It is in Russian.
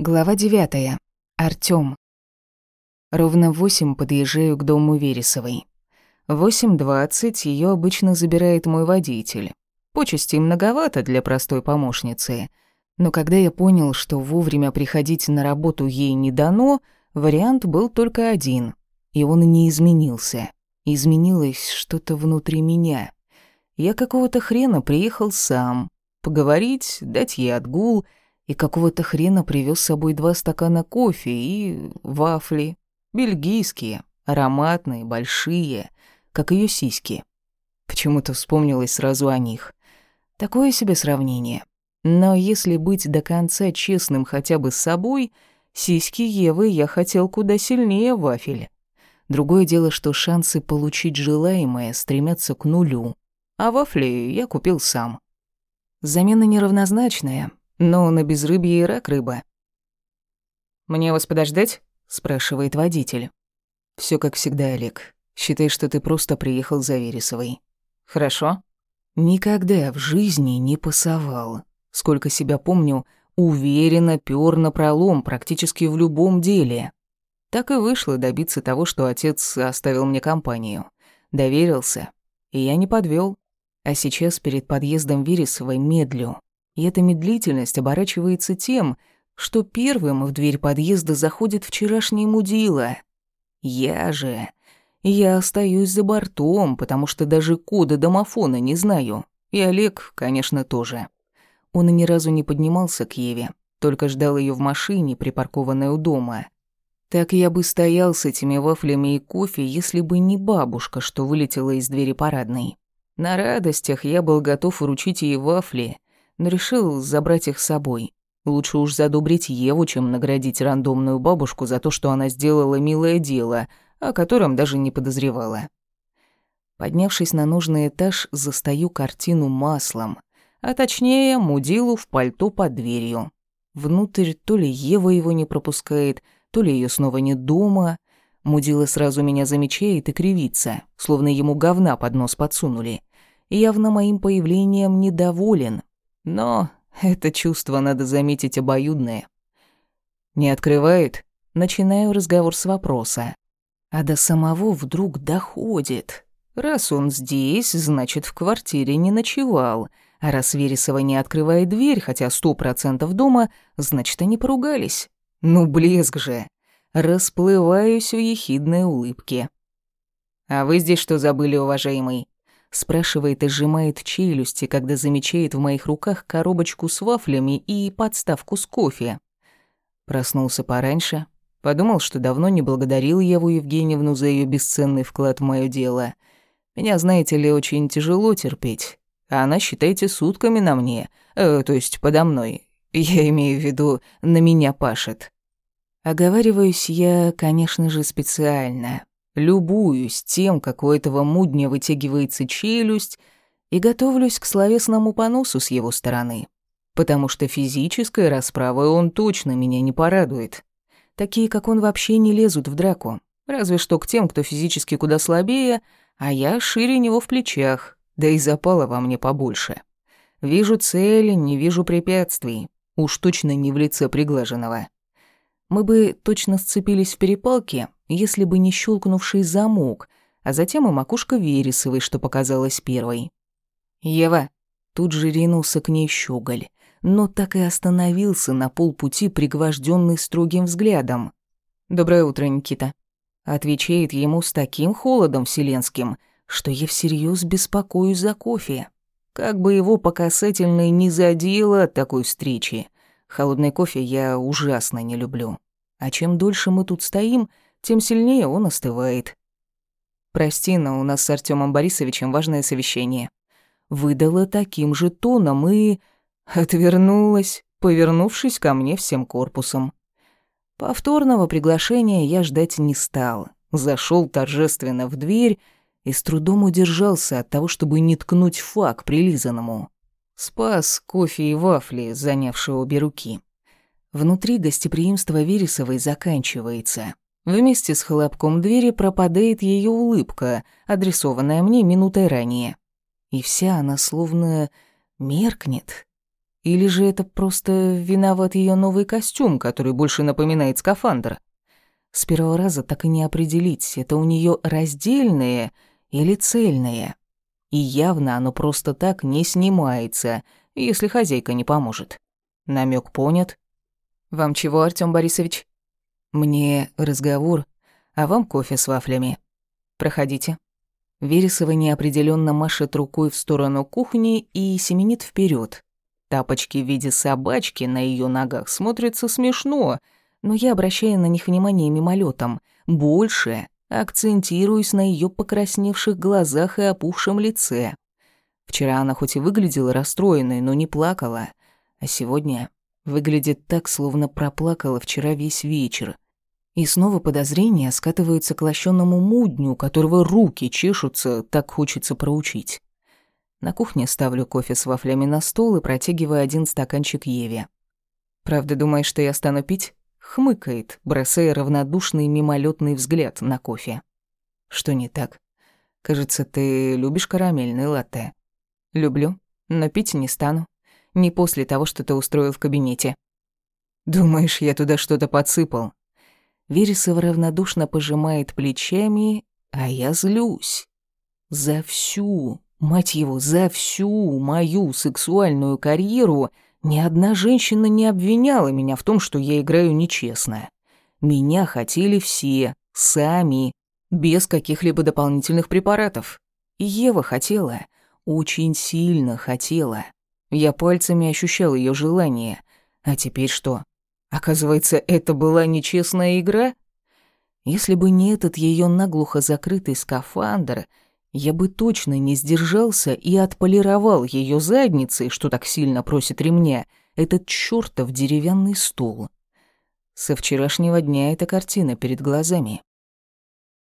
Глава 9. Артём. Ровно в восемь подъезжаю к дому Вересовой. В 8.20 её обычно забирает мой водитель. Почестей многовато для простой помощницы. Но когда я понял, что вовремя приходить на работу ей не дано, вариант был только один. И он не изменился. Изменилось что-то внутри меня. Я какого-то хрена приехал сам. Поговорить, дать ей отгул — и какого-то хрена привез с собой два стакана кофе и вафли. Бельгийские, ароматные, большие, как ее сиськи. Почему-то вспомнилось сразу о них. Такое себе сравнение. Но если быть до конца честным хотя бы с собой, сиськи Евы я хотел куда сильнее вафель. Другое дело, что шансы получить желаемое стремятся к нулю. А вафли я купил сам. Замена неравнозначная, но на безрыбье и рак рыба. «Мне вас подождать?» — спрашивает водитель. Все как всегда, Олег. Считай, что ты просто приехал за Вересовой. Хорошо?» Никогда в жизни не пасовал. Сколько себя помню, уверенно пёр на пролом практически в любом деле. Так и вышло добиться того, что отец оставил мне компанию. Доверился. И я не подвел. А сейчас перед подъездом Вересовой медлю. И эта медлительность оборачивается тем, что первым в дверь подъезда заходит вчерашний мудила. Я же... Я остаюсь за бортом, потому что даже кода домофона не знаю. И Олег, конечно, тоже. Он ни разу не поднимался к Еве, только ждал ее в машине, припаркованной у дома. Так я бы стоял с этими вафлями и кофе, если бы не бабушка, что вылетела из двери парадной. На радостях я был готов вручить ей вафли, но решил забрать их с собой. Лучше уж задобрить Еву, чем наградить рандомную бабушку за то, что она сделала милое дело, о котором даже не подозревала. Поднявшись на нужный этаж, застаю картину маслом, а точнее мудилу в пальто под дверью. Внутрь то ли Ева его не пропускает, то ли ее снова нет дома. Мудила сразу меня замечает и кривится, словно ему говна под нос подсунули. Явно моим появлением недоволен, но это чувство, надо заметить, обоюдное. Не открывает? Начинаю разговор с вопроса. А до самого вдруг доходит. Раз он здесь, значит, в квартире не ночевал. А раз Вересова не открывает дверь, хотя сто процентов дома, значит, они поругались. Ну, блеск же. Расплываюсь в ехидной улыбке. «А вы здесь что забыли, уважаемый?» Спрашивает и сжимает челюсти, когда замечает в моих руках коробочку с вафлями и подставку с кофе. Проснулся пораньше, подумал, что давно не благодарил Еву Евгеньевну за ее бесценный вклад в мое дело. Меня, знаете ли, очень тяжело терпеть. А она, считайте, сутками на мне, э, то есть подо мной. Я имею в виду, на меня пашет. Оговариваюсь я, конечно же, специально, любуюсь тем, как у этого мудня вытягивается челюсть, и готовлюсь к словесному поносу с его стороны. Потому что физической расправой он точно меня не порадует. Такие, как он, вообще не лезут в драку. Разве что к тем, кто физически куда слабее, а я шире него в плечах, да и запала во мне побольше. Вижу цель, не вижу препятствий. Уж точно не в лице приглаженного. Мы бы точно сцепились в перепалке, если бы не щелкнувший замок, а затем и макушка Вересовой, что показалась первой. «Ева!» Тут же ринулся к ней щеголь, но так и остановился на полпути, пригвожденный строгим взглядом. «Доброе утро, Никита!» Отвечает ему с таким холодом вселенским, что я всерьез беспокоюсь за кофе. Как бы его по касательной не задело от такой встречи. Холодный кофе я ужасно не люблю. А чем дольше мы тут стоим, тем сильнее он остывает. «Прости, но у нас с Артёмом Борисовичем важное совещание». Выдала таким же тоном и... Отвернулась, повернувшись ко мне всем корпусом. Повторного приглашения я ждать не стал. Зашёл торжественно в дверь и с трудом удержался от того, чтобы не ткнуть фак прилизанному. Спас кофе и вафли, занявшие обе руки. Внутри гостеприимство Вересовой заканчивается. Вместе с хлопком двери пропадает ее улыбка, адресованная мне минутой ранее. И вся она словно меркнет. Или же это просто виноват ее новый костюм, который больше напоминает скафандр? С первого раза так и не определить, это у нее раздельное или цельное. И явно оно просто так не снимается, если хозяйка не поможет. Намек понят. «Вам чего, Артём Борисович?» «Мне разговор, а вам кофе с вафлями. Проходите». Вересова неопределенно машет рукой в сторону кухни и семенит вперед. Тапочки в виде собачки на ее ногах смотрятся смешно, но я обращаю на них внимание мимолетом. Больше акцентируюсь на ее покрасневших глазах и опухшем лице. Вчера она хоть и выглядела расстроенной, но не плакала, а сегодня выглядит так, словно проплакала вчера весь вечер — и снова подозрения скатываются к лощенному мудню, которого руки чешутся, так хочется проучить. На кухне ставлю кофе с вафлями на стол и протягиваю один стаканчик Еве. «Правда, думаешь, что я стану пить?» Хмыкает, бросая равнодушный мимолетный взгляд на кофе. «Что не так? Кажется, ты любишь карамельный латте». «Люблю, но пить не стану. Не после того, что ты устроил в кабинете». «Думаешь, я туда что-то подсыпал?» Вересов равнодушно пожимает плечами, а я злюсь. За всю, мать его, за всю мою сексуальную карьеру ни одна женщина не обвиняла меня в том, что я играю нечестно. Меня хотели все, сами, без каких-либо дополнительных препаратов. И Ева хотела, очень сильно хотела. Я пальцами ощущал ее желание. А теперь что? Оказывается, это была нечестная игра? Если бы не этот ее наглухо закрытый скафандр, я бы точно не сдержался и отполировал ее задницей, что так сильно просит ремня, этот чертов деревянный стул. Со вчерашнего дня эта картина перед глазами.